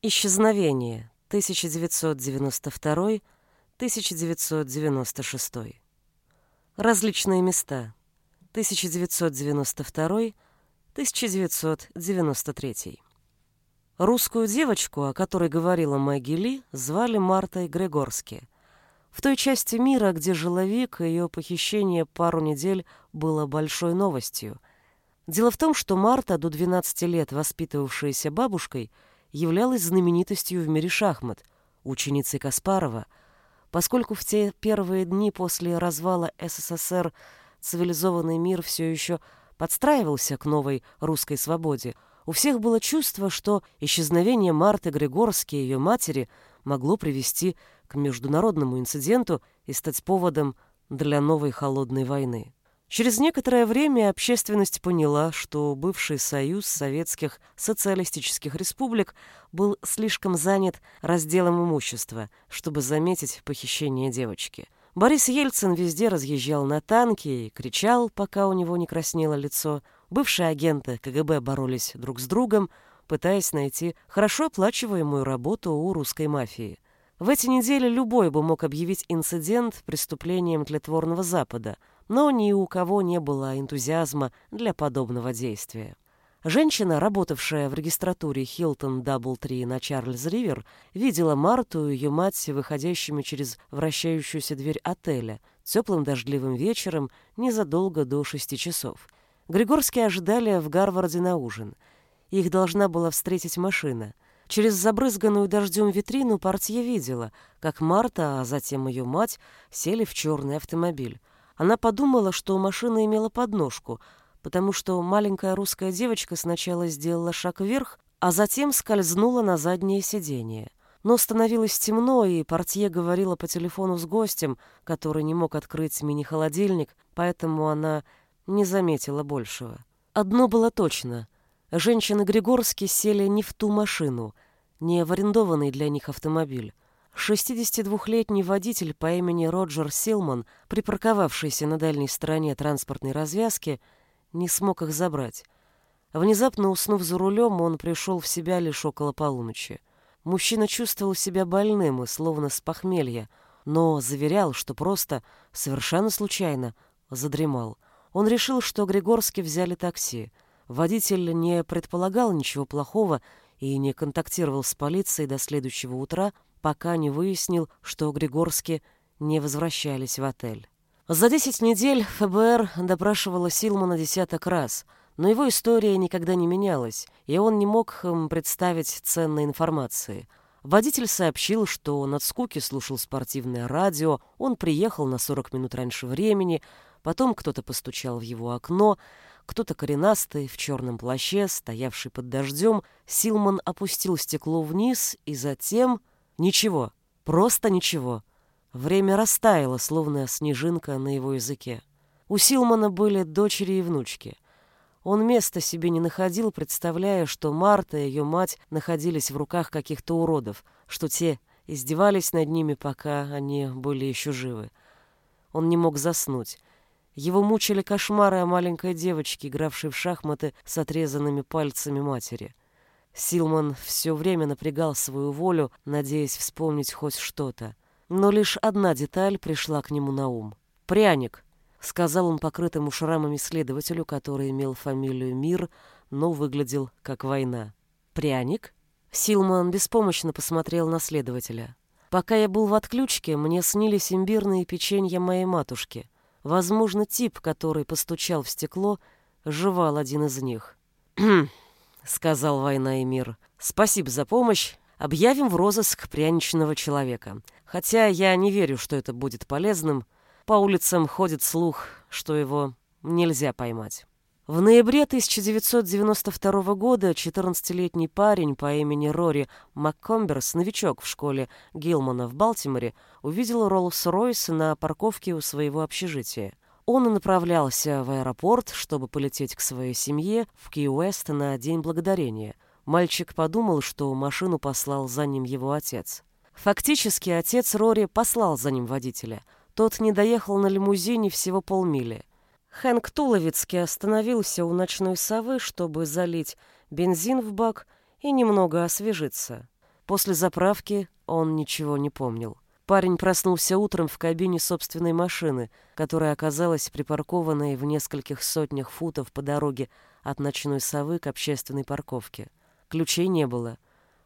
Исчезновение 1992-1996. Различные места 1992-1993. Русскую девочку, о которой говорила Мэгги Ли, звали Мартой Григорски. В той части мира, где жила Вик, ее похищение пару недель было большой новостью. Дело в том, что Марта, до 12 лет воспитывавшаяся бабушкой, являлась знаменитостью в мире шахмат, ученицей Каспарова, поскольку в те первые дни после развала СССР цивилизованный мир все еще подстраивался к новой русской свободе, у всех было чувство, что исчезновение Марты Григорски и ее матери могло привести к международному инциденту и стать поводом для новой холодной войны. Через некоторое время общественность поняла, что бывший союз советских социалистических республик был слишком занят разделом имущества, чтобы заметить похищение девочки. Борис Ельцин везде разъезжал на танке и кричал, пока у него не краснело лицо. Бывшие агенты КГБ боролись друг с другом, пытаясь найти хорошо оплачиваемую работу у русской мафии. В эти недели любой бы мог объявить инцидент преступлением тлетворного Запада – но ни у кого не было энтузиазма для подобного действия. Женщина, работавшая в регистратуре Хилтон Даблтри на Чарльз-Ривер, видела Марту и ее мать выходящими через вращающуюся дверь отеля теплым дождливым вечером незадолго до шести часов. Григорские ожидали в Гарварде на ужин. Их должна была встретить машина. Через забрызганную дождем витрину портье видела, как Марта, а затем ее мать, сели в черный автомобиль. Она подумала, что машина имела подножку, потому что маленькая русская девочка сначала сделала шаг вверх, а затем скользнула на заднее сиденье. Но становилось темно, и портье говорила по телефону с гостем, который не мог открыть мини-холодильник, поэтому она не заметила большего. Одно было точно. Женщины Григорски сели не в ту машину, не в арендованный для них автомобиль. 62-летний водитель по имени Роджер Силман, припарковавшийся на дальней стороне транспортной развязки, не смог их забрать. Внезапно уснув за рулем, он пришел в себя лишь около полуночи. Мужчина чувствовал себя больным и словно с похмелья, но заверял, что просто, совершенно случайно, задремал. Он решил, что Григорски взяли такси. Водитель не предполагал ничего плохого и не контактировал с полицией до следующего утра, пока не выяснил, что Григорски не возвращались в отель. За десять недель ФБР допрашивало Силмана десяток раз, но его история никогда не менялась, и он не мог им представить ценной информации. Водитель сообщил, что он от скуки слушал спортивное радио, он приехал на 40 минут раньше времени, потом кто-то постучал в его окно, кто-то коренастый, в черном плаще, стоявший под дождем, Силман опустил стекло вниз и затем Ничего, просто ничего. Время растаяло, словно снежинка на его языке. У Силмана были дочери и внучки. Он места себе не находил, представляя, что Марта и ее мать находились в руках каких-то уродов, что те издевались над ними, пока они были еще живы. Он не мог заснуть. Его мучили кошмары о маленькой девочке, игравшей в шахматы с отрезанными пальцами матери. Силман все время напрягал свою волю, надеясь вспомнить хоть что-то. Но лишь одна деталь пришла к нему на ум. «Пряник», — сказал он покрытому шрамами следователю, который имел фамилию Мир, но выглядел как война. «Пряник?» Силман беспомощно посмотрел на следователя. «Пока я был в отключке, мне снились имбирные печенья моей матушки. Возможно, тип, который постучал в стекло, жевал один из них. сказал «Война и мир». «Спасибо за помощь. Объявим в розыск пряничного человека. Хотя я не верю, что это будет полезным. По улицам ходит слух, что его нельзя поймать». В ноябре 1992 года 14-летний парень по имени Рори МакКомберс, новичок в школе Гилмана в Балтиморе, увидел Роллс-Ройс на парковке у своего общежития. Он направлялся в аэропорт, чтобы полететь к своей семье в Ки-Уэст на День Благодарения. Мальчик подумал, что машину послал за ним его отец. Фактически отец Рори послал за ним водителя. Тот не доехал на лимузине всего полмили. Хэнк Туловицкий остановился у ночной совы, чтобы залить бензин в бак и немного освежиться. После заправки он ничего не помнил. Парень проснулся утром в кабине собственной машины, которая оказалась припаркованной в нескольких сотнях футов по дороге от ночной совы к общественной парковке. Ключей не было.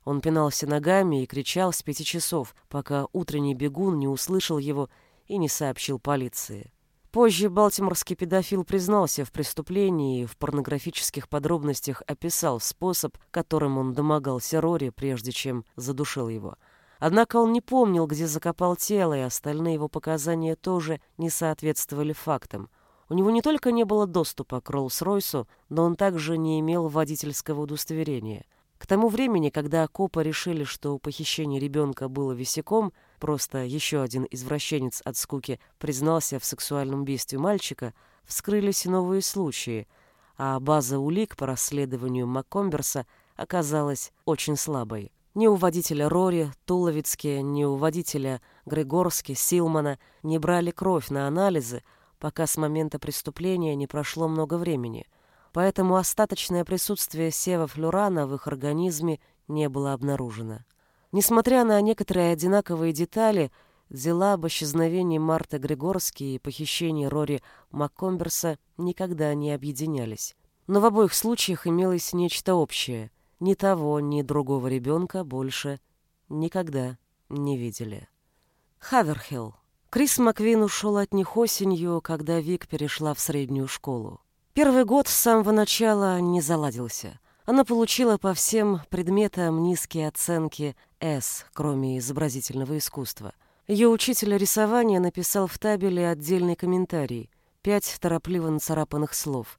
Он пинался ногами и кричал с пяти часов, пока утренний бегун не услышал его и не сообщил полиции. Позже балтиморский педофил признался в преступлении и в порнографических подробностях описал способ, которым он домогался Рори, прежде чем задушил его. Однако он не помнил, где закопал тело, и остальные его показания тоже не соответствовали фактам. У него не только не было доступа к Роллс-Ройсу, но он также не имел водительского удостоверения. К тому времени, когда копы решили, что похищение ребенка было висяком, просто еще один извращенец от скуки признался в сексуальном убийстве мальчика, вскрылись новые случаи, а база улик по расследованию Маккомберса оказалась очень слабой. Ни у водителя Рори, Туловицки, ни у водителя Григорски, Силмана не брали кровь на анализы, пока с момента преступления не прошло много времени – поэтому остаточное присутствие севофлюрана в их организме не было обнаружено. Несмотря на некоторые одинаковые детали, дела об исчезновении Марты Григорски и похищении Рори Маккомберса никогда не объединялись. Но в обоих случаях имелось нечто общее. Ни того, ни другого ребенка больше никогда не видели. Хаверхилл. Крис Маквин ушел от них осенью, когда Вик перешла в среднюю школу. Первый год с самого начала не заладился. Она получила по всем предметам низкие оценки «С», кроме изобразительного искусства. Ее учитель рисования написал в табеле отдельный комментарий. Пять торопливо нацарапанных слов.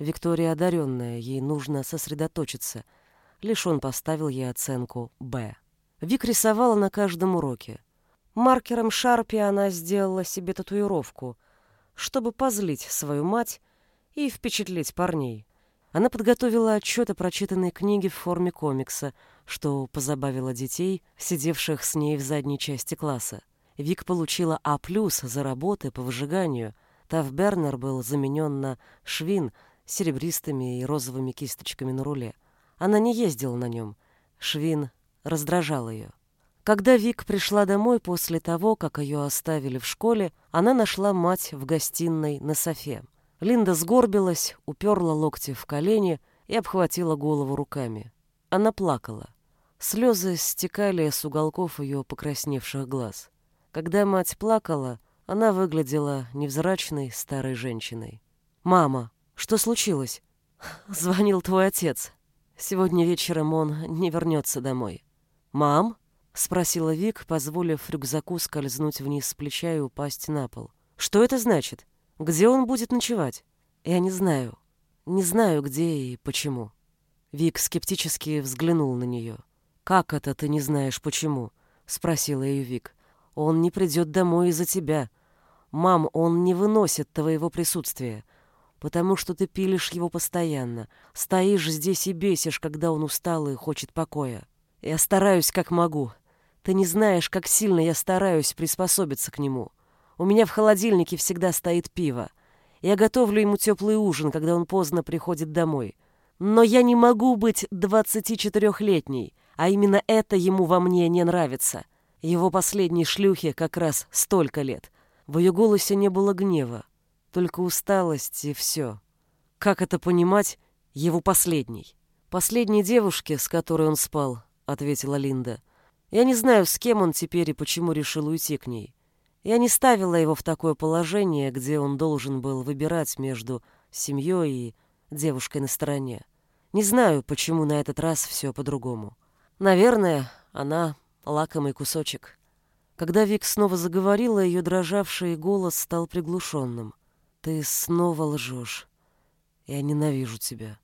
Виктория одаренная, ей нужно сосредоточиться. Лишь он поставил ей оценку «Б». Вик рисовала на каждом уроке. Маркером Шарпи она сделала себе татуировку, чтобы позлить свою мать и впечатлить парней. Она подготовила отчет о прочитанной книге в форме комикса, что позабавило детей, сидевших с ней в задней части класса. Вик получила А+, за работы по выжиганию. Тавбернер был заменен на Швин серебристыми и розовыми кисточками на руле. Она не ездила на нем. Швин раздражал ее. Когда Вик пришла домой после того, как ее оставили в школе, она нашла мать в гостиной на софе. Линда сгорбилась, уперла локти в колени и обхватила голову руками. Она плакала. Слезы стекали с уголков ее покрасневших глаз. Когда мать плакала, она выглядела невзрачной старой женщиной. «Мама, что случилось?» «Звонил твой отец. Сегодня вечером он не вернется домой». «Мам?» — спросила Вик, позволив рюкзаку скользнуть вниз с плеча и упасть на пол. «Что это значит?» Где он будет ночевать? Я не знаю. Не знаю, где и почему. Вик скептически взглянул на нее. «Как это ты не знаешь, почему?» — спросила ее Вик. «Он не придет домой из-за тебя. Мам, он не выносит твоего присутствия, потому что ты пилишь его постоянно, стоишь здесь и бесишь, когда он устал и хочет покоя. Я стараюсь, как могу. Ты не знаешь, как сильно я стараюсь приспособиться к нему. У меня в холодильнике всегда стоит пиво. Я готовлю ему теплый ужин, когда он поздно приходит домой. Но я не могу быть 24-летней, а именно это ему во мне не нравится. Его последней шлюхе как раз столько лет. В ее голосе не было гнева, только усталость и все. Как это понимать, его последней? Последней девушке, с которой он спал, ответила Линда. Я не знаю, с кем он теперь и почему решил уйти к ней. Я не ставила его в такое положение, где он должен был выбирать между семьей и девушкой на стороне. Не знаю, почему на этот раз все по-другому. Наверное, она лакомый кусочек. Когда Вик снова заговорила, ее дрожавший голос стал приглушенным. «Ты снова лжешь. Я ненавижу тебя.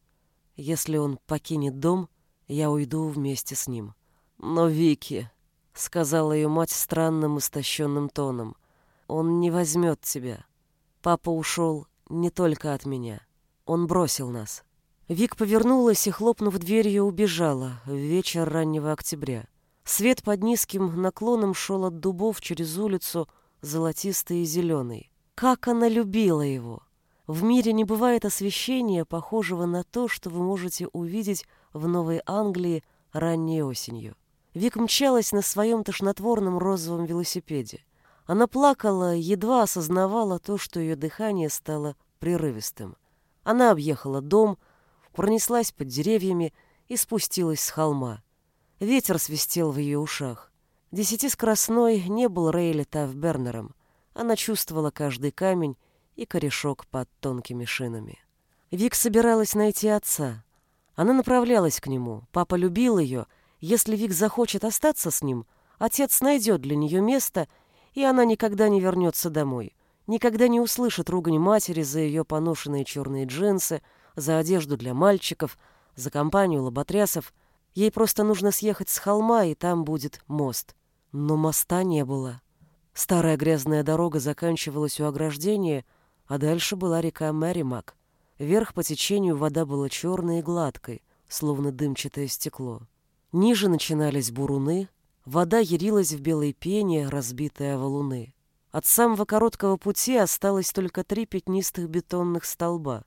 Если он покинет дом, я уйду вместе с ним». «Но Вики...» — сказала ее мать странным истощенным тоном. «Он не возьмет тебя. Папа ушел не только от меня. Он бросил нас». Вик повернулась и, хлопнув дверью, убежала в вечер раннего октября. Свет под низким наклоном шел от дубов через улицу, золотистый и зеленый. Как она любила его! В мире не бывает освещения, похожего на то, что вы можете увидеть в Новой Англии ранней осенью. Вик мчалась на своем тошнотворном розовом велосипеде. Она плакала, едва осознавала то, что ее дыхание стало прерывистым. Она объехала дом, пронеслась под деревьями и спустилась с холма. Ветер свистел в ее ушах. Десятискоростной не был Рейли Тавбернером. Она чувствовала каждый камень и корешок под тонкими шинами. Вик собиралась найти отца. Она направлялась к нему. Папа любил ее если Вик захочет остаться с ним, отец найдет для нее место, и она никогда не вернется домой. Никогда не услышит ругань матери за ее поношенные черные джинсы, за одежду для мальчиков, за компанию лоботрясов. Ей просто нужно съехать с холма, и там будет мост. Но моста не было. Старая грязная дорога заканчивалась у ограждения, а дальше была река Мэримак. Вверх по течению вода была черной и гладкой, словно дымчатое стекло. Ниже начинались буруны, вода ярилась в белой пене, разбитая валуны. От самого короткого пути осталось только три пятнистых бетонных столба.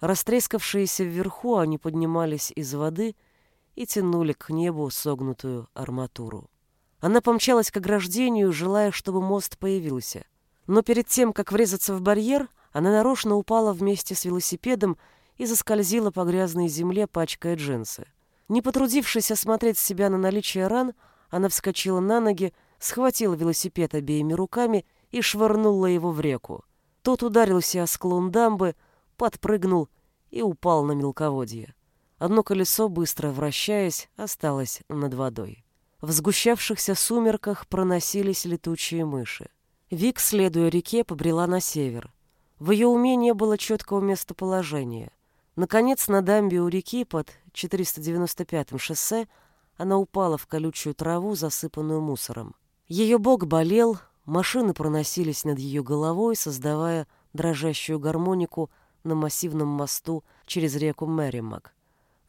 Растрескавшиеся вверху, они поднимались из воды и тянули к небу согнутую арматуру. Она помчалась к ограждению, желая, чтобы мост появился. Но перед тем, как врезаться в барьер, она нарочно упала вместе с велосипедом и заскользила по грязной земле, пачкая джинсы. Не потрудившись осмотреть себя на наличие ран, она вскочила на ноги, схватила велосипед обеими руками и швырнула его в реку. Тот ударился о склон дамбы, подпрыгнул и упал на мелководье. Одно колесо, быстро вращаясь, осталось над водой. В сгущавшихся сумерках проносились летучие мыши. Вик, следуя реке, побрела на север. В ее уме не было четкого местоположения. Наконец, на дамбе у реки под 495-м шоссе она упала в колючую траву, засыпанную мусором. Ее бок болел, машины проносились над ее головой, создавая дрожащую гармонику на массивном мосту через реку Мэримак.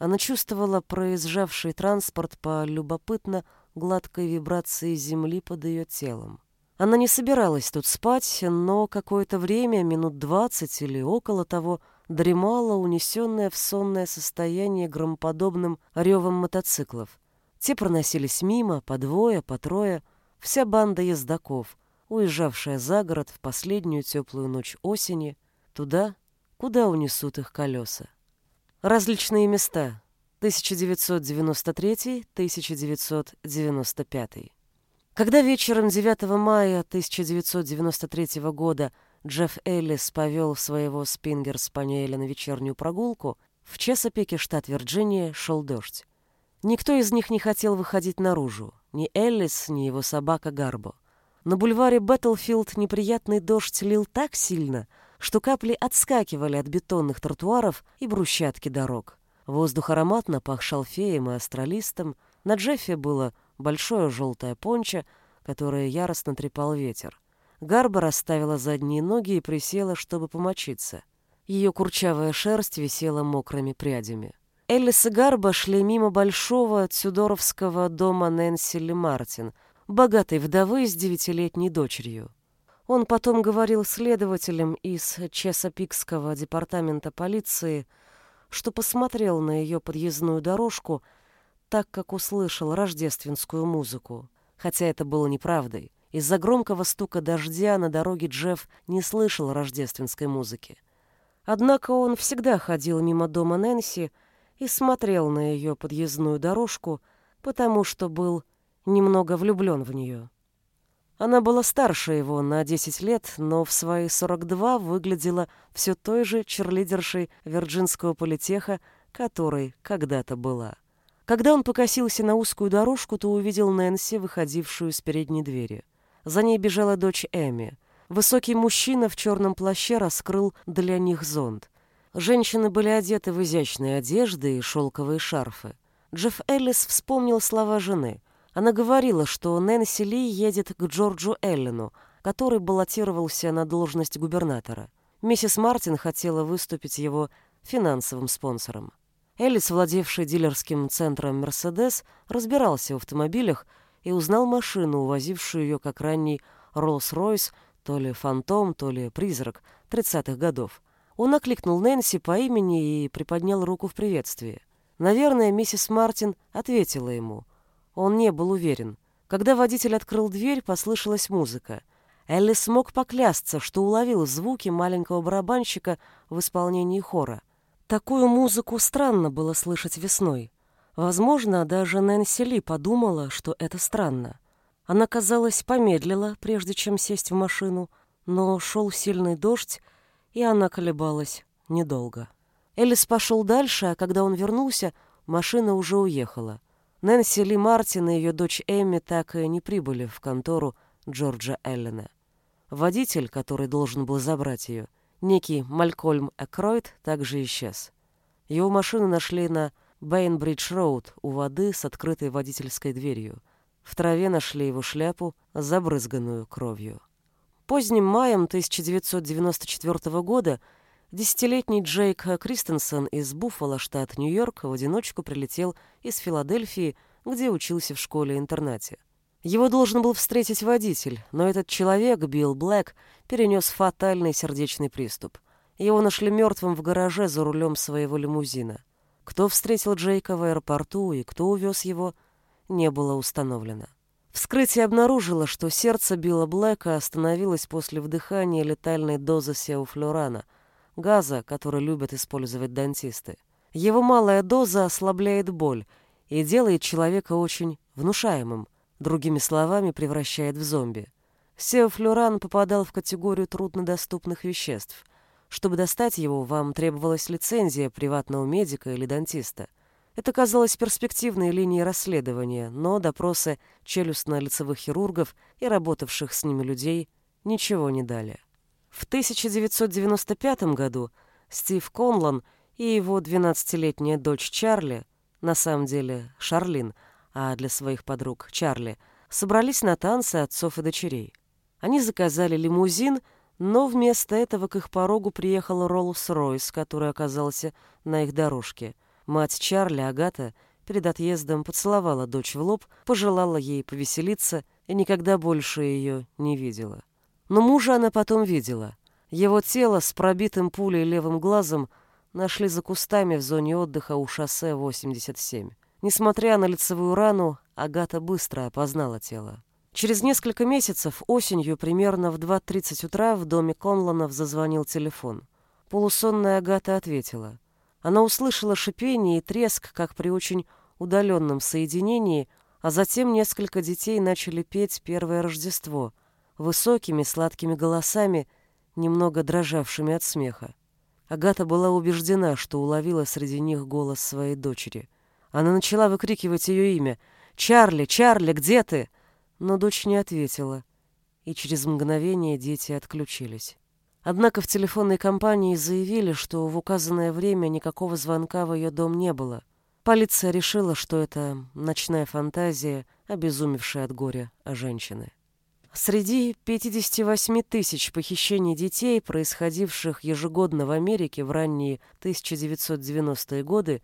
Она чувствовала проезжавший транспорт по любопытно гладкой вибрации земли под ее телом. Она не собиралась тут спать, но какое-то время, минут двадцать или около того, дремала, унесенная в сонное состояние громоподобным ревом мотоциклов. Те проносились мимо, по двое, по трое, вся банда ездаков, уезжавшая за город в последнюю теплую ночь осени, туда, куда унесут их колеса. Различные места. 1993-1995. Когда вечером 9 мая 1993 года Джефф Эллис повел своего спингер-спаниеля на вечернюю прогулку, в Чесопике, штат Вирджиния, шел дождь. Никто из них не хотел выходить наружу, ни Эллис, ни его собака Гарбо. На бульваре Бэттлфилд неприятный дождь лил так сильно, что капли отскакивали от бетонных тротуаров и брусчатки дорог. Воздух ароматно пах шалфеем и остролистом, на Джеффе было большое желтое пончо, которое яростно трепал ветер. Гарбо расставила задние ноги и присела, чтобы помочиться. Ее курчавая шерсть висела мокрыми прядями. Эллис и Гарба шли мимо большого тюдоровского дома Нэнси Ли Мартин, богатой вдовы с девятилетней дочерью. Он потом говорил следователям из Чесопикского департамента полиции, что посмотрел на ее подъездную дорожку, так как услышал рождественскую музыку, хотя это было неправдой. Из-за громкого стука дождя на дороге Джефф не слышал рождественской музыки. Однако он всегда ходил мимо дома Нэнси и смотрел на ее подъездную дорожку, потому что был немного влюблен в нее. Она была старше его на 10 лет, но в свои 42 выглядела все той же черлидершей Вирджинского политеха, которой когда-то была. Когда он покосился на узкую дорожку, то увидел Нэнси, выходившую с передней двери. За ней бежала дочь Эми. Высокий мужчина в черном плаще раскрыл для них зонт. Женщины были одеты в изящные одежды и шелковые шарфы. Джефф Эллис вспомнил слова жены. Она говорила, что Нэнси Ли едет к Джорджу Эллену, который баллотировался на должность губернатора. Миссис Мартин хотела выступить его финансовым спонсором. Эллис, владевший дилерским центром «Мерседес», разбирался в автомобилях и узнал машину, увозившую ее как ранний Роллс-Ройс, то ли фантом, то ли призрак 30-х годов. Он окликнул Нэнси по имени и приподнял руку в приветствии. Наверное, миссис Мартин ответила ему. Он не был уверен. Когда водитель открыл дверь, послышалась музыка. Элли смог поклясться, что уловил звуки маленького барабанщика в исполнении хора. Такую музыку странно было слышать весной. Возможно, даже Нэнси Ли подумала, что это странно. Она, казалось, помедлила, прежде чем сесть в машину, но шел сильный дождь, и она колебалась недолго. Элис пошел дальше, а когда он вернулся, машина уже уехала. Нэнси Ли Мартин и ее дочь Эми так и не прибыли в контору Джорджа Эллена. Водитель, который должен был забрать ее, некий Малькольм Экройд, также исчез. Его машину нашли на Бейнбридж-роуд у воды с открытой водительской дверью. В траве нашли его шляпу, забрызганную кровью. Поздним маем 1994 года десятилетний Джейк Кристенсен из Буффало, штат Нью-Йорк, в одиночку прилетел из Филадельфии, где учился в школе-интернате. Его должен был встретить водитель, но этот человек, Билл Блэк, перенес фатальный сердечный приступ. Его нашли мертвым в гараже за рулем своего лимузина. Кто встретил Джейка в аэропорту и кто увез его, не было установлено. Вскрытие обнаружило, что сердце Билла Блэка остановилось после вдыхания летальной дозы сеуфлюрана, газа, который любят использовать дантисты. Его малая доза ослабляет боль и делает человека очень внушаемым, другими словами, превращает в зомби. Сеофлюран попадал в категорию труднодоступных веществ. Чтобы достать его, вам требовалась лицензия приватного медика или дантиста – это казалось перспективной линией расследования, но допросы челюстно-лицевых хирургов и работавших с ними людей ничего не дали. В 1995 году Стив Конлан и его 12-летняя дочь Чарли, на самом деле Шарлин, а для своих подруг Чарли, собрались на танцы отцов и дочерей. Они заказали лимузин, но вместо этого к их порогу приехал Роллс-Ройс, который оказался на их дорожке – Мать Чарли, Агата, перед отъездом поцеловала дочь в лоб, пожелала ей повеселиться и никогда больше ее не видела. Но мужа она потом видела. Его тело с пробитым пулей левым глазом нашли за кустами в зоне отдыха у шоссе 87. Несмотря на лицевую рану, Агата быстро опознала тело. Через несколько месяцев осенью примерно в 2.30 утра в доме Конланов зазвонил телефон. Полусонная Агата ответила. Она услышала шипение и треск, как при очень удаленном соединении, а затем несколько детей начали петь «Первое Рождество» высокими сладкими голосами, немного дрожавшими от смеха. Агата была убеждена, что уловила среди них голос своей дочери. Она начала выкрикивать ее имя «Чарли! Чарли, где ты?» Но дочь не ответила, и через мгновение дети отключились. Однако в телефонной компании заявили, что в указанное время никакого звонка в ее дом не было. Полиция решила, что это ночная фантазия, обезумевшая от горя о женщины. Среди 58 тысяч похищений детей, происходивших ежегодно в Америке в ранние 1990-е годы,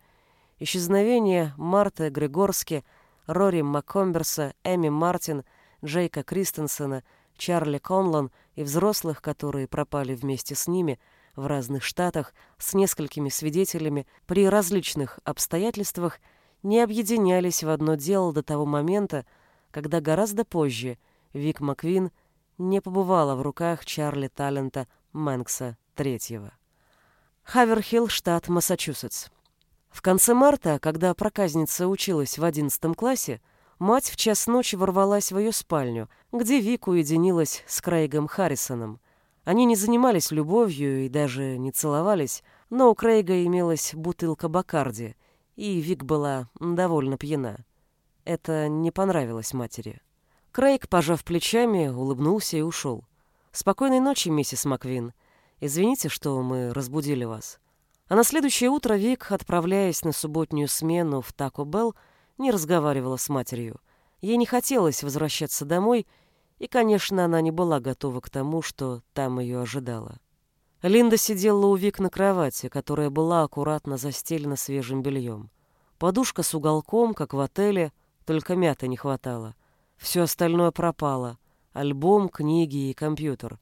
исчезновение Марты Григорски, Рори Маккомберса, Эми Мартин, Джейка Кристенсена – Чарли Конлон и взрослых, которые пропали вместе с ними в разных штатах с несколькими свидетелями при различных обстоятельствах, не объединялись в одно дело до того момента, когда гораздо позже Вик Маквин не побывала в руках Чарли Талента Мэнкса III. Хаверхилл, штат Массачусетс. В конце марта, когда проказница училась в одиннадцатом классе, мать в час ночи ворвалась в ее спальню, где Вик уединилась с Крейгом Харрисоном. Они не занимались любовью и даже не целовались, но у Крейга имелась бутылка Бакарди, и Вик была довольно пьяна. Это не понравилось матери. Крейг, пожав плечами, улыбнулся и ушел. «Спокойной ночи, миссис Маквин. Извините, что мы разбудили вас». А на следующее утро Вик, отправляясь на субботнюю смену в Тако Белл, не разговаривала с матерью. Ей не хотелось возвращаться домой, и, конечно, она не была готова к тому, что там ее ожидало. Линда сидела у Вик на кровати, которая была аккуратно застелена свежим бельем. Подушка с уголком, как в отеле, только мяты не хватало. Все остальное пропало. Альбом, книги и компьютер.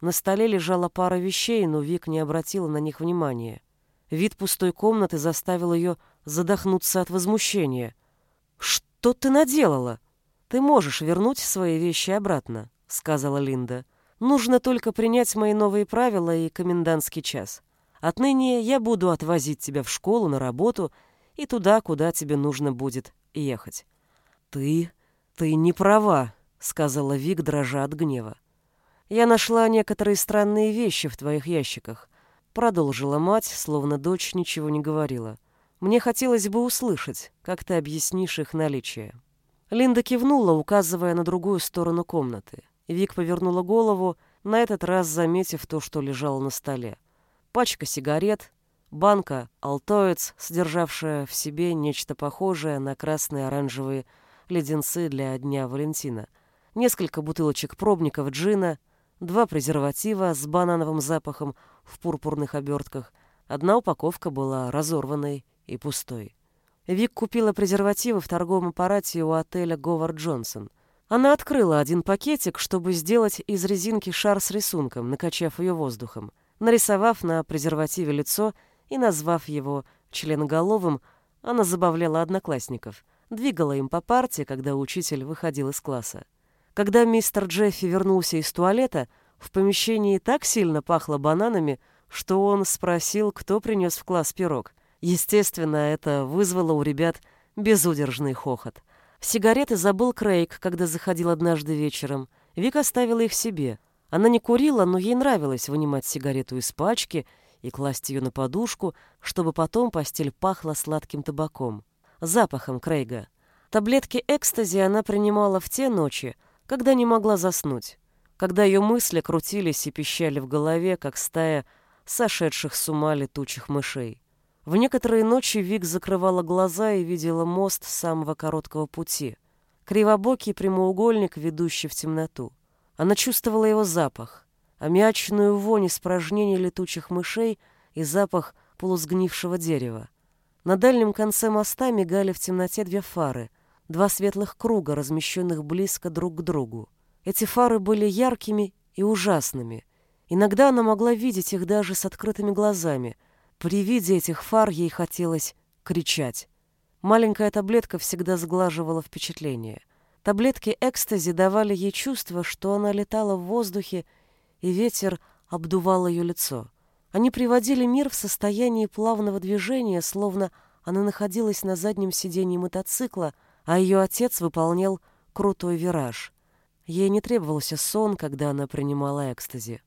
На столе лежала пара вещей, но Вик не обратила на них внимания. Вид пустой комнаты заставил ее задохнуться от возмущения. «Что ты наделала? Ты можешь вернуть свои вещи обратно», — сказала Линда. «Нужно только принять мои новые правила и комендантский час. Отныне я буду отвозить тебя в школу, на работу и туда, куда тебе нужно будет ехать». «Ты... ты не права», — сказала Вик, дрожа от гнева. «Я нашла некоторые странные вещи в твоих ящиках», — продолжила мать, словно дочь ничего не говорила. «Мне хотелось бы услышать, как ты объяснишь их наличие». Линда кивнула, указывая на другую сторону комнаты. Вик повернула голову, на этот раз заметив то, что лежало на столе. Пачка сигарет, банка «Алтоец», содержавшая в себе нечто похожее на красные оранжевые леденцы для Дня Валентина, несколько бутылочек пробников джина, два презерватива с банановым запахом в пурпурных обертках. Одна упаковка была разорванной и пустой. Вик купила презервативы в торговом аппарате у отеля Говард Джонсон. Она открыла один пакетик, чтобы сделать из резинки шар с рисунком, накачав ее воздухом. Нарисовав на презервативе лицо и назвав его членоголовым, она забавляла одноклассников, двигала им по парте, когда учитель выходил из класса. Когда мистер Джеффи вернулся из туалета, в помещении так сильно пахло бананами, что он спросил, кто принес в класс пирог. Естественно, это вызвало у ребят безудержный хохот. Сигареты забыл Крейг, когда заходил однажды вечером. Вика оставила их себе. Она не курила, но ей нравилось вынимать сигарету из пачки и класть ее на подушку, чтобы потом постель пахла сладким табаком. Запахом Крейга. Таблетки экстази она принимала в те ночи, когда не могла заснуть, когда ее мысли крутились и пищали в голове, как стая сошедших с ума летучих мышей. В некоторые ночи Вик закрывала глаза и видела мост самого короткого пути. Кривобокий прямоугольник, ведущий в темноту. Она чувствовала его запах, аммиачную вонь испражнений летучих мышей и запах полусгнившего дерева. На дальнем конце моста мигали в темноте две фары, два светлых круга, размещенных близко друг к другу. Эти фары были яркими и ужасными. Иногда она могла видеть их даже с открытыми глазами — при виде этих фар ей хотелось кричать. Маленькая таблетка всегда сглаживала впечатление. Таблетки экстази давали ей чувство, что она летала в воздухе, и ветер обдувал ее лицо. Они приводили мир в состояние плавного движения, словно она находилась на заднем сиденье мотоцикла, а ее отец выполнял крутой вираж. Ей не требовался сон, когда она принимала экстази.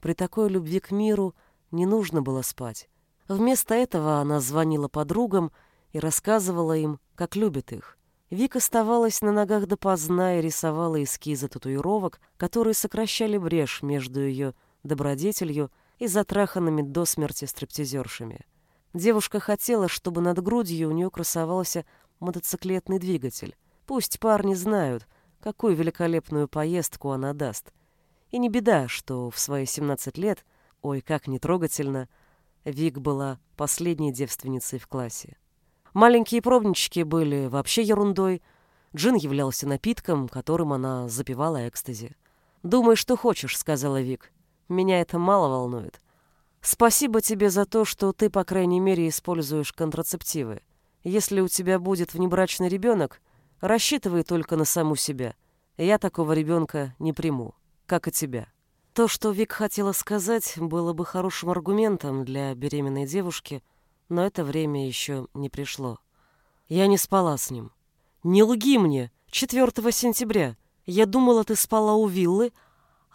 При такой любви к миру не нужно было спать. Вместо этого она звонила подругам и рассказывала им, как любит их. Вик оставалась на ногах допоздна и рисовала эскизы татуировок, которые сокращали брешь между ее добродетелью и затраханными до смерти стриптизершами. Девушка хотела, чтобы над грудью у нее красовался мотоциклетный двигатель. Пусть парни знают, какую великолепную поездку она даст. И не беда, что в свои 17 лет, ой, как нетрогательно, Вик была последней девственницей в классе. Маленькие пробнички были вообще ерундой. Джин являлся напитком, которым она запивала экстази. «Думай, что хочешь», — сказала Вик. «Меня это мало волнует. Спасибо тебе за то, что ты, по крайней мере, используешь контрацептивы. Если у тебя будет внебрачный ребенок, рассчитывай только на саму себя. Я такого ребенка не приму, как и тебя». То, что Вик хотела сказать, было бы хорошим аргументом для беременной девушки, но это время еще не пришло. Я не спала с ним. «Не лги мне! 4 сентября! Я думала, ты спала у виллы,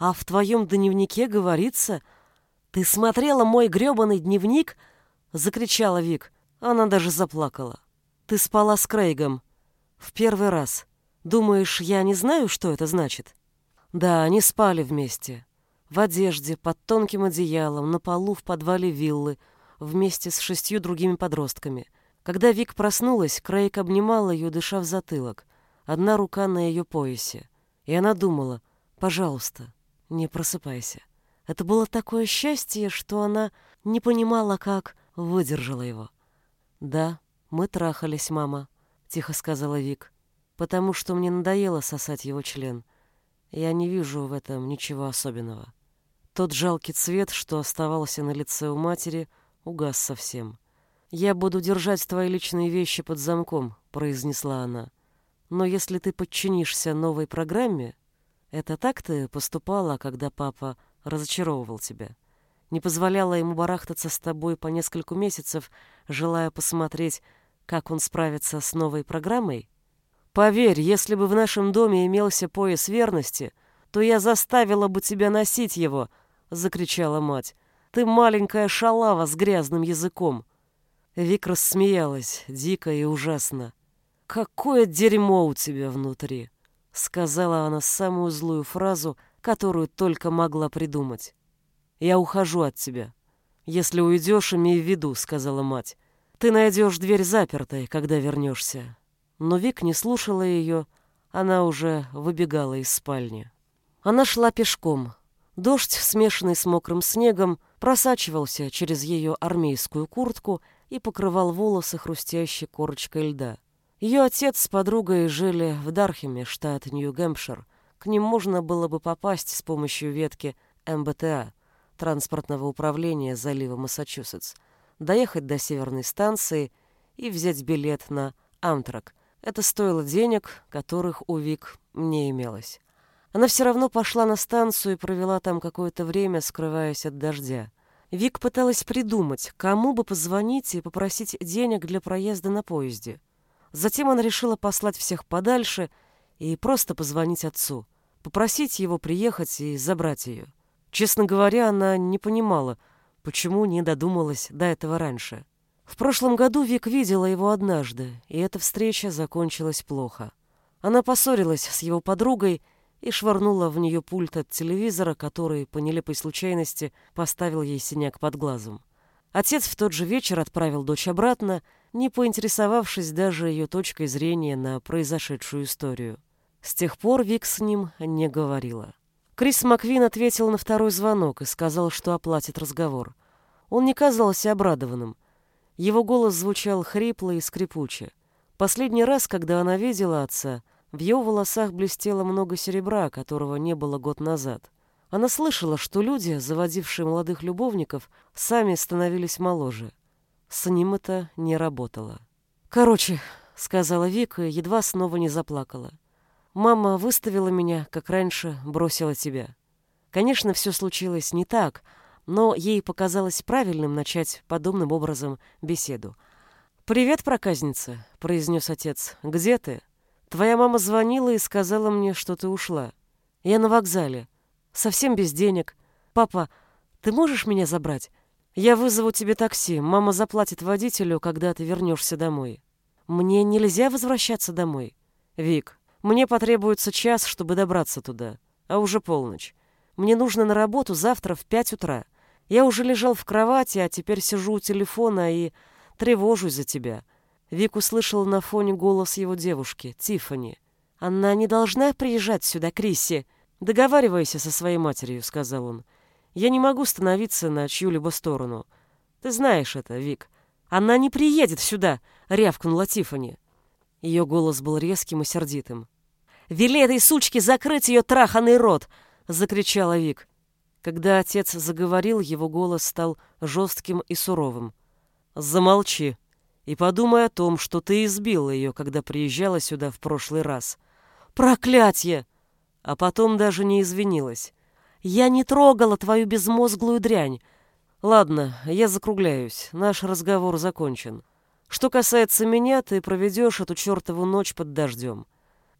а в твоем дневнике говорится...» «Ты смотрела мой грёбаный дневник?» — закричала Вик. Она даже заплакала. «Ты спала с Крейгом. В первый раз. Думаешь, я не знаю, что это значит?» «Да, они спали вместе в одежде, под тонким одеялом, на полу в подвале виллы, вместе с шестью другими подростками. Когда Вик проснулась, Крейг обнимал ее, дыша в затылок, одна рука на ее поясе. И она думала, пожалуйста, не просыпайся. Это было такое счастье, что она не понимала, как выдержала его. «Да, мы трахались, мама», — тихо сказала Вик, «потому что мне надоело сосать его член. Я не вижу в этом ничего особенного». Тот жалкий цвет, что оставался на лице у матери, угас совсем. «Я буду держать твои личные вещи под замком», — произнесла она. Но если ты подчинишься новой программе, это так ты поступала, когда папа разочаровывал тебя? Не позволяла ему барахтаться с тобой по несколько месяцев, желая посмотреть, как он справится с новой программой? Поверь, если бы в нашем доме имелся пояс верности, то я заставила бы тебя носить его, — закричала мать. Ты маленькая шалава с грязным языком. Вик рассмеялась, дико и ужасно. «Какое дерьмо у тебя внутри!» — сказала она самую злую фразу, которую только могла придумать. «Я ухожу от тебя. Если уйдешь, имей в виду», — сказала мать. «Ты найдешь дверь запертой, когда вернешься». Но Вик не слушала ее, она уже выбегала из спальни. Она шла пешком. Дождь, смешанный с мокрым снегом, просачивался через ее армейскую куртку и покрывал волосы хрустящей корочкой льда. Ее отец с подругой жили в Дархеме, штат Нью-Гэмпшир. К ним можно было бы попасть с помощью ветки МБТА, транспортного управления залива Массачусетс, доехать до северной станции и взять билет на Амтрак. Это стоило денег, которых у Вик не имелось. Она все равно пошла на станцию и провела там какое-то время, скрываясь от дождя. Вик пыталась придумать, кому бы позвонить и попросить денег для проезда на поезде. Затем она решила послать всех подальше и просто позвонить отцу, попросить его приехать и забрать ее. Честно говоря, она не понимала, почему не додумалась до этого раньше. В прошлом году Вик видела его однажды, и эта встреча закончилась плохо. Она поссорилась с его подругой и швырнула в нее пульт от телевизора, который, по нелепой случайности, поставил ей синяк под глазом. Отец в тот же вечер отправил дочь обратно, не поинтересовавшись даже ее точкой зрения на произошедшую историю. С тех пор Вик с ним не говорила. Крис Маквин ответил на второй звонок и сказал, что оплатит разговор. Он не казался обрадованным. Его голос звучал хрипло и скрипуче. Последний раз, когда она видела отца, в его волосах блестело много серебра, которого не было год назад. Она слышала, что люди, заводившие молодых любовников, сами становились моложе. С ним это не работало. «Короче», — сказала Вика, едва снова не заплакала. «Мама выставила меня, как раньше, бросила тебя. Конечно, все случилось не так, но ей показалось правильным начать подобным образом беседу. «Привет, проказница», — произнес отец. «Где ты?» Твоя мама звонила и сказала мне, что ты ушла. Я на вокзале. Совсем без денег. Папа, ты можешь меня забрать? Я вызову тебе такси. Мама заплатит водителю, когда ты вернешься домой. Мне нельзя возвращаться домой. Вик, мне потребуется час, чтобы добраться туда. А уже полночь. Мне нужно на работу завтра в пять утра. Я уже лежал в кровати, а теперь сижу у телефона и тревожусь за тебя. Вик услышал на фоне голос его девушки, Тиффани. «Она не должна приезжать сюда, Крисси!» «Договаривайся со своей матерью», — сказал он. «Я не могу становиться на чью-либо сторону. Ты знаешь это, Вик. Она не приедет сюда!» — рявкнула Тиффани. Ее голос был резким и сердитым. «Вели этой сучке закрыть ее траханный рот!» — закричала Вик. Когда отец заговорил, его голос стал жестким и суровым. «Замолчи!» и подумай о том, что ты избила ее, когда приезжала сюда в прошлый раз. Проклятье! А потом даже не извинилась. Я не трогала твою безмозглую дрянь. Ладно, я закругляюсь. Наш разговор закончен. Что касается меня, ты проведешь эту чертову ночь под дождем.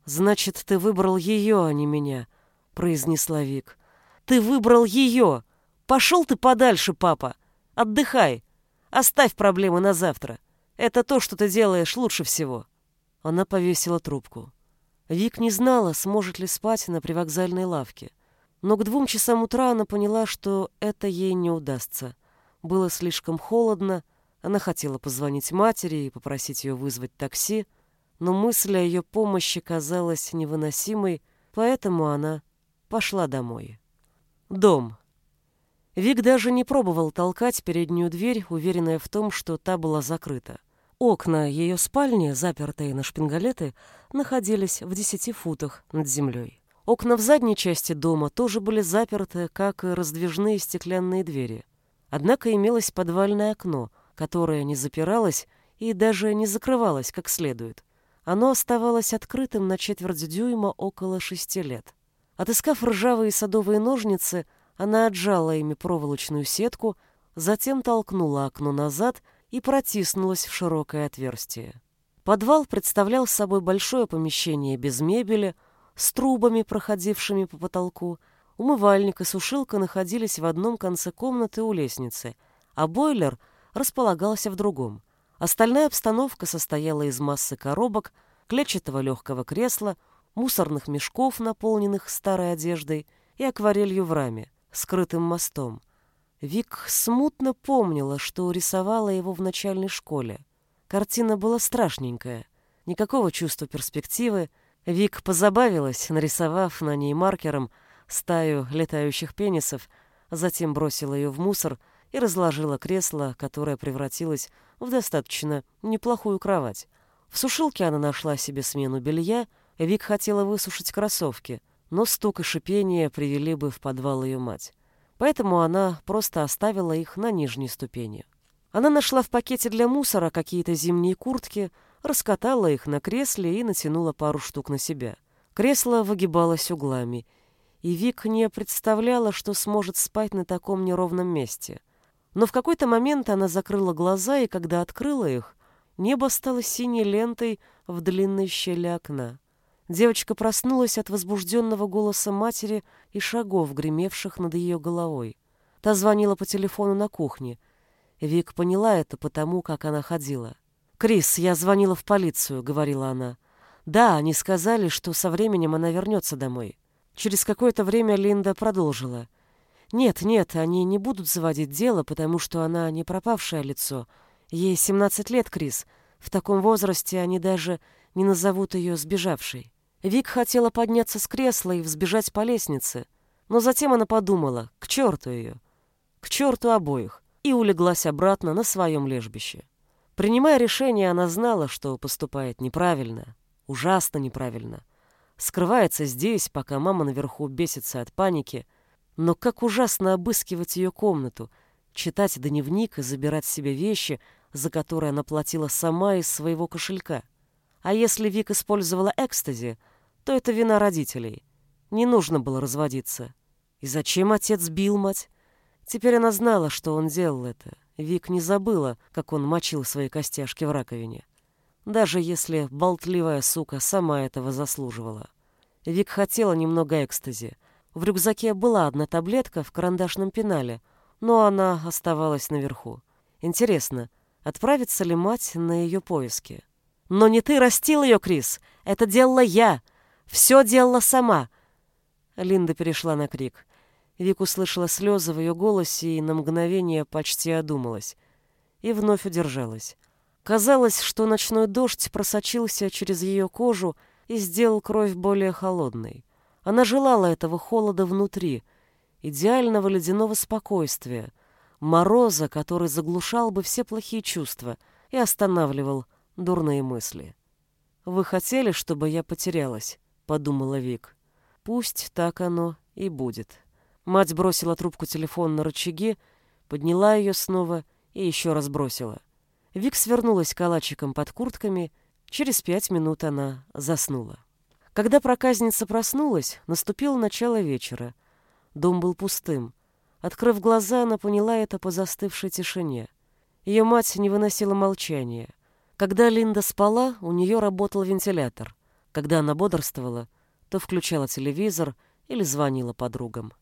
Значит, ты выбрал ее, а не меня, произнесла Вик. Ты выбрал ее. Пошел ты подальше, папа. Отдыхай. Оставь проблемы на завтра. Это то, что ты делаешь лучше всего». Она повесила трубку. Вик не знала, сможет ли спать на привокзальной лавке. Но к двум часам утра она поняла, что это ей не удастся. Было слишком холодно, она хотела позвонить матери и попросить ее вызвать такси, но мысль о ее помощи казалась невыносимой, поэтому она пошла домой. Дом. Вик даже не пробовал толкать переднюю дверь, уверенная в том, что та была закрыта. Окна ее спальни, запертые на шпингалеты, находились в десяти футах над землей. Окна в задней части дома тоже были заперты, как и раздвижные стеклянные двери. Однако имелось подвальное окно, которое не запиралось и даже не закрывалось как следует. оно оставалось открытым на четверть дюйма около шести лет. Отыскав ржавые садовые ножницы, она отжала ими проволочную сетку, затем толкнула окно назад и протиснулась в широкое отверстие. Подвал представлял собой большое помещение без мебели, с трубами, проходившими по потолку. Умывальник и сушилка находились в одном конце комнаты у лестницы, а бойлер располагался в другом. Остальная обстановка состояла из массы коробок, клетчатого легкого кресла, мусорных мешков, наполненных старой одеждой, и акварелью в раме, скрытым мостом. Вик смутно помнила, что рисовала его в начальной школе. Картина была страшненькая, никакого чувства перспективы. Вик позабавилась, нарисовав на ней маркером стаю летающих пенисов, затем бросила ее в мусор и разложила кресло, которое превратилось в достаточно неплохую кровать. В сушилке она нашла себе смену белья, Вик хотела высушить кроссовки, но стук и шипение привели бы в подвал ее мать. Поэтому она просто оставила их на нижней ступени. Она нашла в пакете для мусора какие-то зимние куртки, раскатала их на кресле и натянула пару штук на себя. Кресло выгибалось углами, и Вик не представляла, что сможет спать на таком неровном месте. Но в какой-то момент она закрыла глаза, и когда открыла их, небо стало синей лентой в длинной щели окна. Девочка проснулась от возбужденного голоса матери и шагов, гремевших над ее головой. Та звонила по телефону на кухне — Вик поняла это потому, как она ходила. «Крис, я звонила в полицию», — говорила она. «Да, они сказали, что со временем она вернется домой». Через какое-то время Линда продолжила. «Нет, нет, они не будут заводить дело, потому что она не пропавшее лицо. Ей 17 лет, Крис. В таком возрасте они даже не назовут ее сбежавшей». Вик хотела подняться с кресла и взбежать по лестнице, но затем она подумала, к черту ее, к черту обоих и улеглась обратно на своем лежбище. Принимая решение, она знала, что поступает неправильно, ужасно неправильно. Скрывается здесь, пока мама наверху бесится от паники, но как ужасно обыскивать ее комнату, читать дневник и забирать себе вещи, за которые она платила сама из своего кошелька. А если Вик использовала экстази, то это вина родителей. Не нужно было разводиться. И зачем отец бил мать? Теперь она знала, что он делал это. Вик не забыла, как он мочил свои костяшки в раковине. Даже если болтливая сука сама этого заслуживала. Вик хотела немного экстази. В рюкзаке была одна таблетка в карандашном пенале, но она оставалась наверху. Интересно, отправится ли мать на ее поиски? «Но не ты растил ее, Крис! Это делала я! Все делала сама!» Линда перешла на крик. Вик услышала слезы в ее голосе и на мгновение почти одумалась. И вновь удержалась. Казалось, что ночной дождь просочился через ее кожу и сделал кровь более холодной. Она желала этого холода внутри, идеального ледяного спокойствия, мороза, который заглушал бы все плохие чувства и останавливал дурные мысли. «Вы хотели, чтобы я потерялась?» — подумала Вик. «Пусть так оно и будет». Мать бросила трубку телефона на рычаги, подняла ее снова и еще раз бросила. Вик свернулась калачиком под куртками. Через пять минут она заснула. Когда проказница проснулась, наступило начало вечера. Дом был пустым. Открыв глаза, она поняла это по застывшей тишине. Ее мать не выносила молчания. Когда Линда спала, у нее работал вентилятор. Когда она бодрствовала, то включала телевизор или звонила подругам.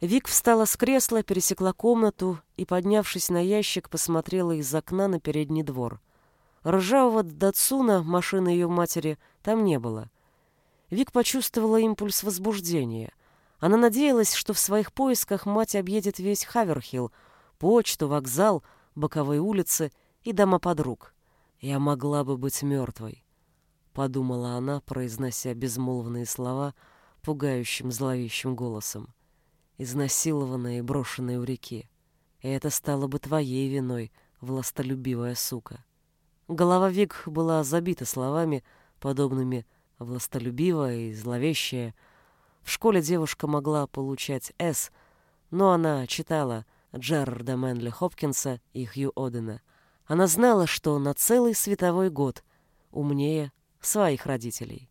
Вик встала с кресла, пересекла комнату и, поднявшись на ящик, посмотрела из окна на передний двор. Ржавого Датсуна, машины ее матери, там не было. Вик почувствовала импульс возбуждения. Она надеялась, что в своих поисках мать объедет весь Хаверхилл, почту, вокзал, боковые улицы и дома подруг. «Я могла бы быть мертвой», — подумала она, произнося безмолвные слова пугающим зловещим голосом изнасилованная и брошенная у реки. И это стало бы твоей виной, властолюбивая сука. Голова Вик была забита словами, подобными «властолюбивая» и «зловещая». В школе девушка могла получать «С», но она читала Джерарда Мэнли Хопкинса и Хью Одена. Она знала, что на целый световой год умнее своих родителей.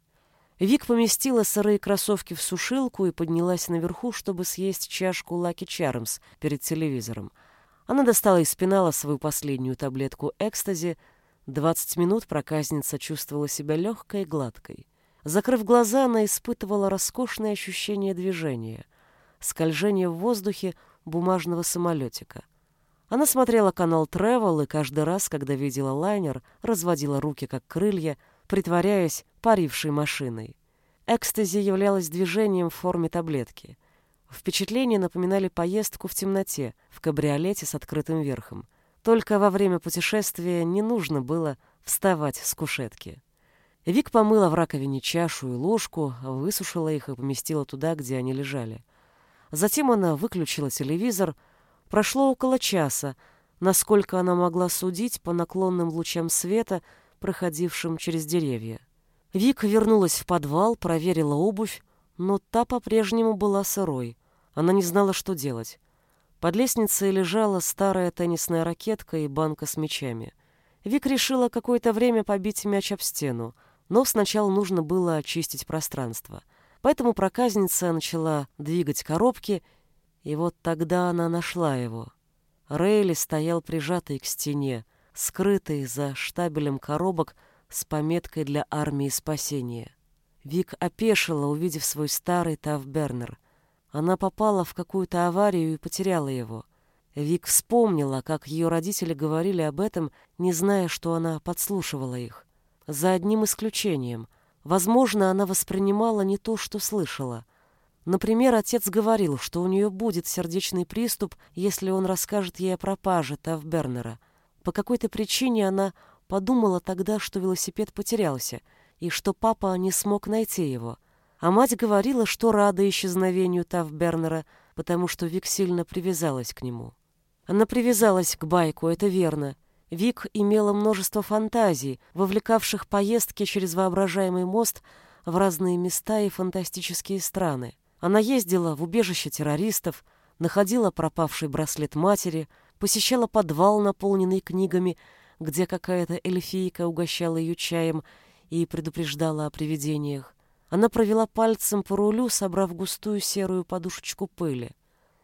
Вик поместила сырые кроссовки в сушилку и поднялась наверху, чтобы съесть чашку Лаки Чармс перед телевизором. Она достала из пенала свою последнюю таблетку экстази. Двадцать минут проказница чувствовала себя легкой и гладкой. Закрыв глаза, она испытывала роскошное ощущение движения, скольжение в воздухе бумажного самолетика. Она смотрела канал Travel и каждый раз, когда видела лайнер, разводила руки как крылья, притворяясь парившей машиной. Экстази являлась движением в форме таблетки. Впечатления напоминали поездку в темноте, в кабриолете с открытым верхом. Только во время путешествия не нужно было вставать с кушетки. Вик помыла в раковине чашу и ложку, высушила их и поместила туда, где они лежали. Затем она выключила телевизор. Прошло около часа, насколько она могла судить по наклонным лучам света, проходившим через деревья. Вик вернулась в подвал, проверила обувь, но та по-прежнему была сырой. Она не знала, что делать. Под лестницей лежала старая теннисная ракетка и банка с мячами. Вик решила какое-то время побить мяч об стену — но сначала нужно было очистить пространство. Поэтому проказница начала двигать коробки, и вот тогда она нашла его. Рейли стоял прижатый к стене, скрытый за штабелем коробок с пометкой для армии спасения. Вик опешила, увидев свой старый Тавбернер. Она попала в какую-то аварию и потеряла его. Вик вспомнила, как ее родители говорили об этом, не зная, что она подслушивала их за одним исключением. Возможно, она воспринимала не то, что слышала. Например, отец говорил, что у нее будет сердечный приступ, если он расскажет ей о пропаже Тавбернера. По какой-то причине она подумала тогда, что велосипед потерялся, и что папа не смог найти его. А мать говорила, что рада исчезновению Тавбернера, потому что Вик сильно привязалась к нему. Она привязалась к байку, это верно, Вик имела множество фантазий, вовлекавших поездки через воображаемый мост в разные места и фантастические страны. Она ездила в убежище террористов, находила пропавший браслет матери, посещала подвал, наполненный книгами, где какая-то эльфийка угощала ее чаем и предупреждала о привидениях. Она провела пальцем по рулю, собрав густую серую подушечку пыли.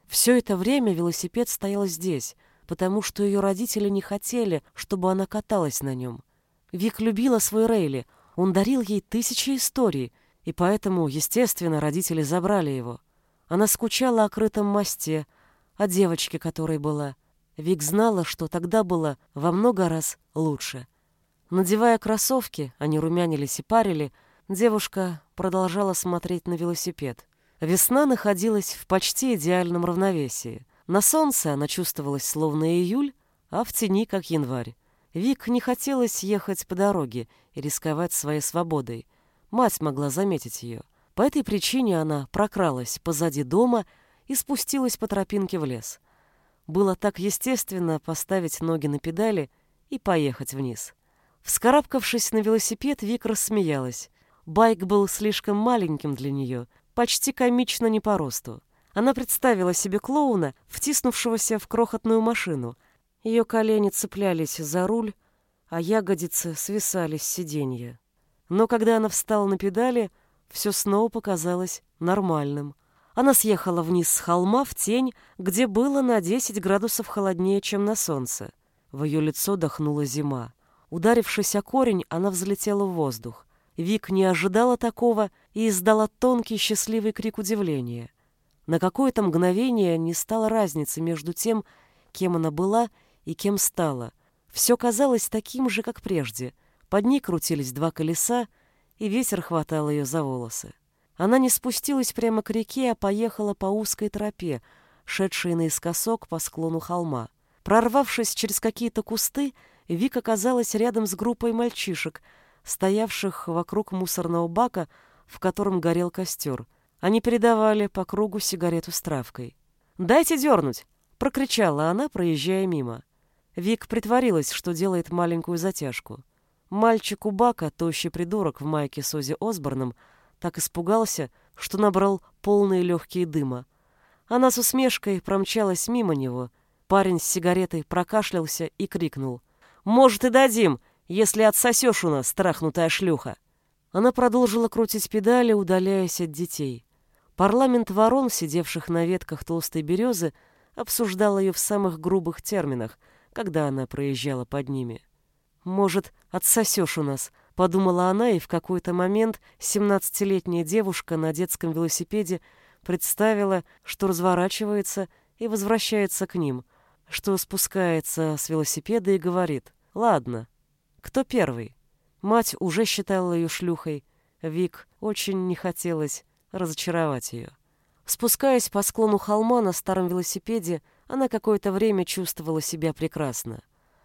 Все это время велосипед стоял здесь — потому что ее родители не хотели, чтобы она каталась на нем. Вик любила свой Рейли, он дарил ей тысячи историй, и поэтому, естественно, родители забрали его. Она скучала о крытом мосте, о девочке, которой была. Вик знала, что тогда было во много раз лучше. Надевая кроссовки, они румянились и парили, девушка продолжала смотреть на велосипед. Весна находилась в почти идеальном равновесии. На солнце она чувствовалась словно июль, а в тени как январь. Вик не хотелось ехать по дороге и рисковать своей свободой. Мать могла заметить ее. По этой причине она прокралась позади дома и спустилась по тропинке в лес. Было так естественно поставить ноги на педали и поехать вниз. Вскарабкавшись на велосипед, Вик рассмеялась. Байк был слишком маленьким для нее, почти комично не по росту. Она представила себе клоуна, втиснувшегося в крохотную машину. Ее колени цеплялись за руль, а ягодицы свисали с сиденья. Но когда она встала на педали, все снова показалось нормальным. Она съехала вниз с холма в тень, где было на 10 градусов холоднее, чем на солнце. В ее лицо дохнула зима. Ударившись о корень, она взлетела в воздух. Вик не ожидала такого и издала тонкий счастливый крик удивления. На какое-то мгновение не стало разницы между тем, кем она была и кем стала. Все казалось таким же, как прежде. Под ней крутились два колеса, и ветер хватал ее за волосы. Она не спустилась прямо к реке, а поехала по узкой тропе, шедшей наискосок по склону холма. Прорвавшись через какие-то кусты, Вика оказалась рядом с группой мальчишек, стоявших вокруг мусорного бака, в котором горел костер. Они передавали по кругу сигарету с травкой. «Дайте дернуть!» — прокричала она, проезжая мимо. Вик притворилась, что делает маленькую затяжку. Мальчик у бака, тощий придурок в майке с Ози Осборном, так испугался, что набрал полные легкие дыма. Она с усмешкой промчалась мимо него. Парень с сигаретой прокашлялся и крикнул. «Может, и дадим, если отсосешь у нас, страхнутая шлюха!» Она продолжила крутить педали, удаляясь от детей. Парламент ворон, сидевших на ветках толстой березы, обсуждал ее в самых грубых терминах, когда она проезжала под ними. «Может, отсосешь у нас?» — подумала она, и в какой-то момент семнадцатилетняя девушка на детском велосипеде представила, что разворачивается и возвращается к ним, что спускается с велосипеда и говорит «Ладно, кто первый?» Мать уже считала ее шлюхой. Вик очень не хотелось разочаровать ее. Спускаясь по склону холма на старом велосипеде, она какое-то время чувствовала себя прекрасно.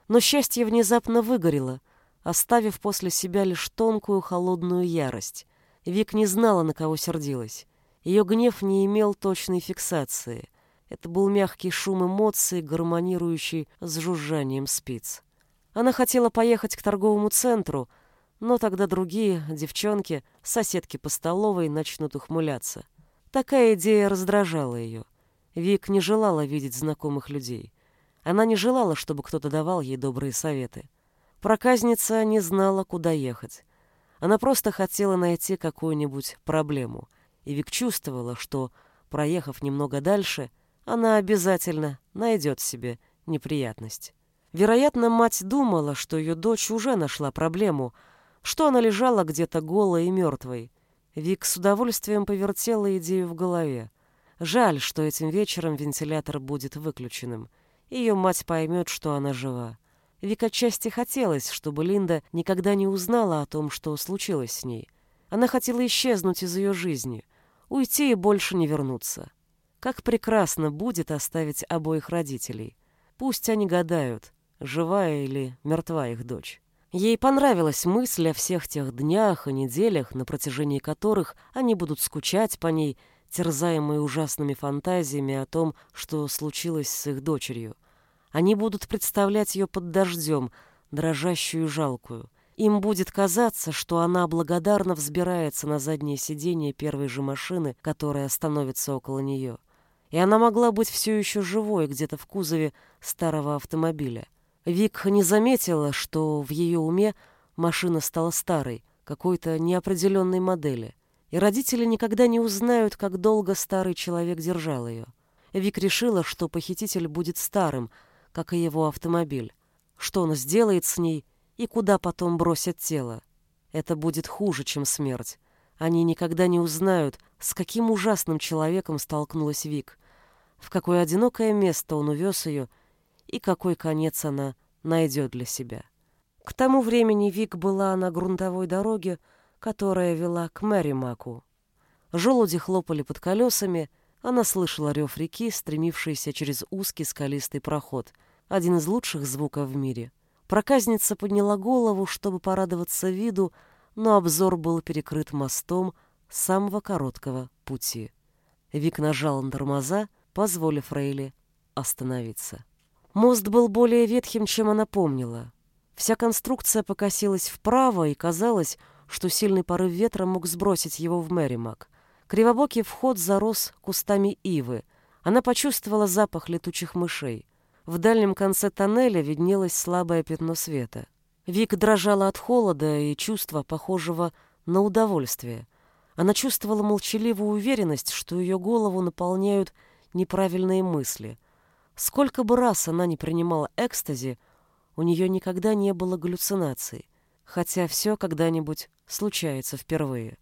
Но счастье внезапно выгорело, оставив после себя лишь тонкую холодную ярость. Вик не знала, на кого сердилась. Ее гнев не имел точной фиксации. Это был мягкий шум эмоций, гармонирующий с жужжанием спиц. Она хотела поехать к торговому центру, но тогда другие, девчонки, соседки по столовой, начнут ухмыляться. Такая идея раздражала ее. Вик не желала видеть знакомых людей. Она не желала, чтобы кто-то давал ей добрые советы. Проказница не знала, куда ехать. Она просто хотела найти какую-нибудь проблему. И Вик чувствовала, что, проехав немного дальше, она обязательно найдет себе неприятность. Вероятно, мать думала, что ее дочь уже нашла проблему, что она лежала где-то голой и мертвой. Вик с удовольствием повертела идею в голове. Жаль, что этим вечером вентилятор будет выключенным. Ее мать поймет, что она жива. Вик отчасти хотелось, чтобы Линда никогда не узнала о том, что случилось с ней. Она хотела исчезнуть из ее жизни, уйти и больше не вернуться. Как прекрасно будет оставить обоих родителей. Пусть они гадают, живая или мертва их дочь. Ей понравилась мысль о всех тех днях и неделях, на протяжении которых они будут скучать по ней, терзаемые ужасными фантазиями о том, что случилось с их дочерью. Они будут представлять ее под дождем, дрожащую и жалкую. Им будет казаться, что она благодарно взбирается на заднее сиденье первой же машины, которая остановится около нее. И она могла быть все еще живой где-то в кузове старого автомобиля. Вик не заметила, что в ее уме машина стала старой, какой-то неопределенной модели. И родители никогда не узнают, как долго старый человек держал ее. Вик решила, что похититель будет старым, как и его автомобиль. Что он сделает с ней и куда потом бросит тело. Это будет хуже, чем смерть. Они никогда не узнают, с каким ужасным человеком столкнулась Вик, в какое одинокое место он увез ее и какой конец она найдет для себя. К тому времени Вик была на грунтовой дороге, которая вела к Мэримаку. Желуди хлопали под колесами, она слышала рев реки, стремившейся через узкий скалистый проход, один из лучших звуков в мире. Проказница подняла голову, чтобы порадоваться виду, но обзор был перекрыт мостом самого короткого пути. Вик нажал на тормоза, позволив Рейли остановиться. Мост был более ветхим, чем она помнила. Вся конструкция покосилась вправо, и казалось, что сильный порыв ветра мог сбросить его в Мэримак. Кривобокий вход зарос кустами ивы. Она почувствовала запах летучих мышей. В дальнем конце тоннеля виднелось слабое пятно света. Вик дрожала от холода и чувства, похожего на удовольствие. Она чувствовала молчаливую уверенность, что ее голову наполняют неправильные мысли. Сколько бы раз она не принимала экстази, у нее никогда не было галлюцинаций, хотя все когда-нибудь случается впервые.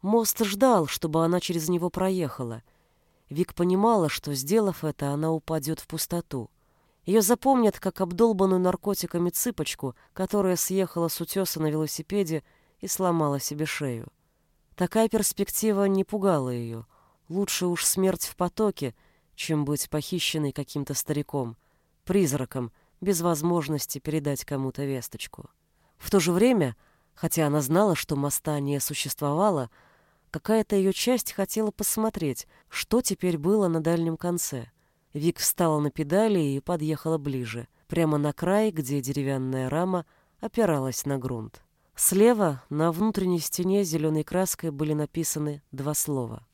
Мост ждал, чтобы она через него проехала. Вик понимала, что, сделав это, она упадет в пустоту. Ее запомнят как обдолбанную наркотиками цыпочку, которая съехала с утеса на велосипеде и сломала себе шею. Такая перспектива не пугала ее. Лучше уж смерть в потоке, чем быть похищенной каким-то стариком, призраком, без возможности передать кому-то весточку. В то же время, хотя она знала, что моста не существовало, Какая-то ее часть хотела посмотреть, что теперь было на дальнем конце. Вик встала на педали и подъехала ближе, прямо на край, где деревянная рама опиралась на грунт. Слева на внутренней стене зеленой краской были написаны два слова.